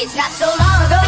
It's not so long ago.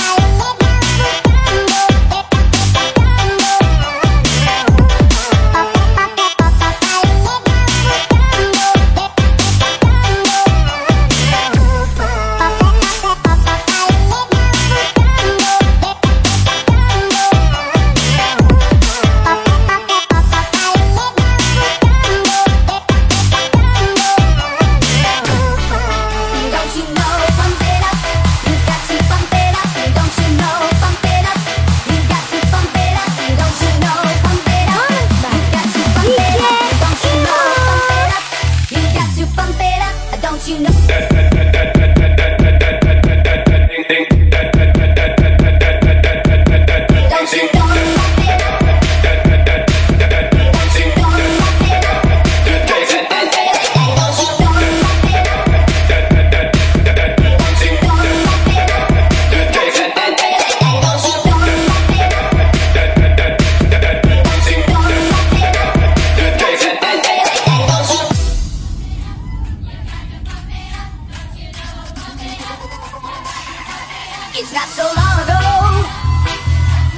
It's not so long ago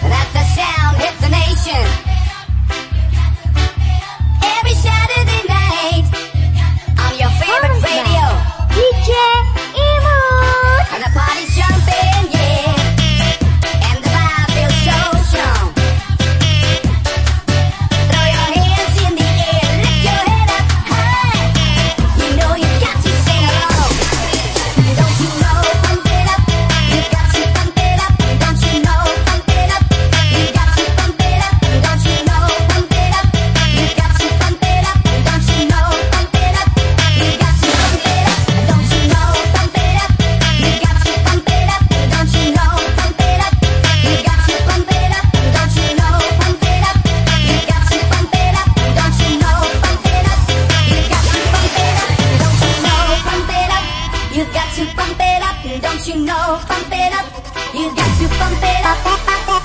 that the sound hit the nation. know, pump it up. You got to pump it up.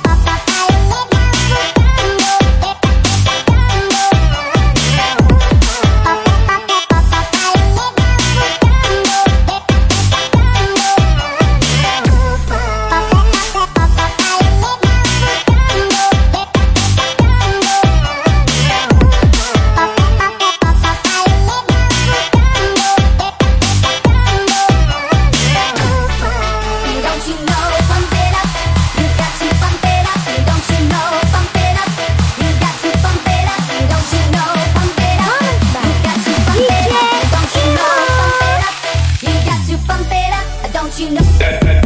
you know.